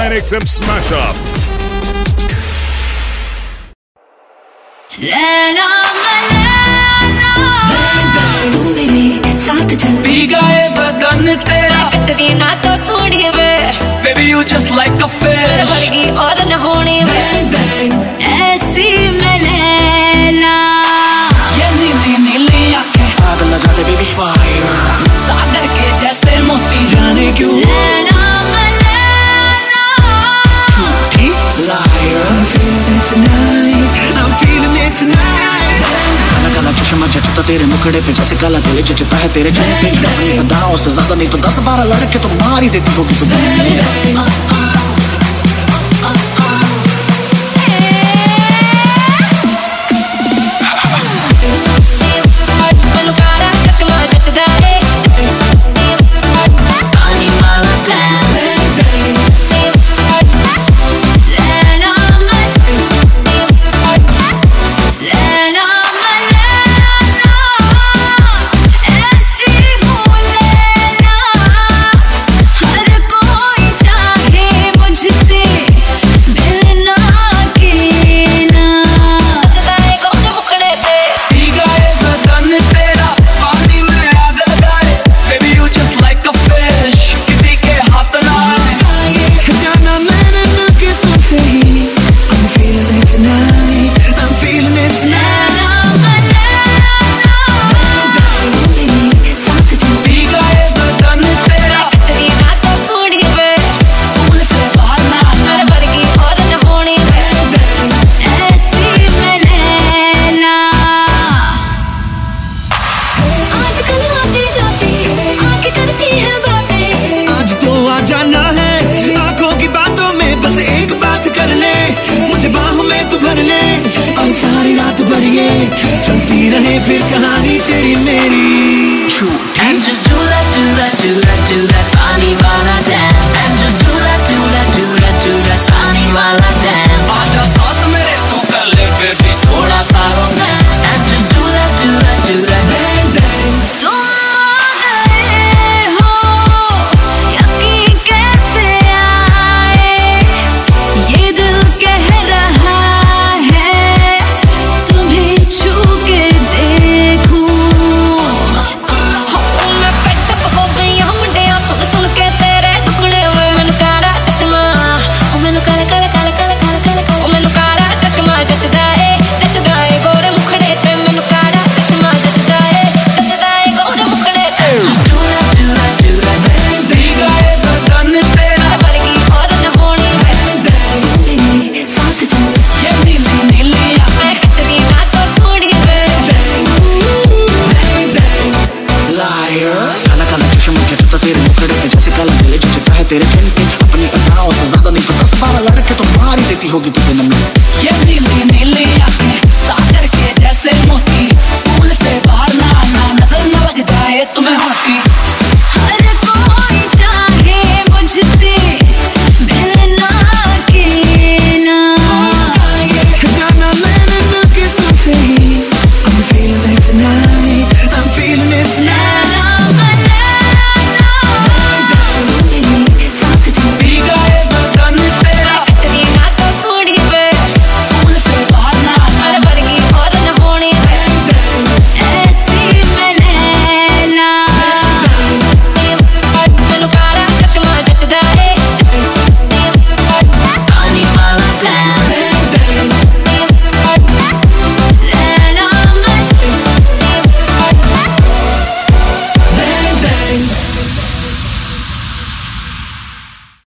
Nine some Smash Up. Baby, you just like a fish. पता तेरे मुखड़े पे जैसे काला गले जो चुका है तेरे चेहरे पे। अदाओं से ज़्यादा नहीं तो दस बारह लड़के तो मार ही देती होगी तू चलती रहे फिर कहानी तेरी मेरी And just do that, do that, do that, do that काला काला चश्म मुझे चुता तेरे मुखड़े पे जैसे काला गले जो चुता है तेरे ठंड पे अपनी अदाओं से ज़्यादा नहीं पता सपारा लड़के तो मार ही देती होगी तू बेनम